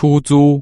出租。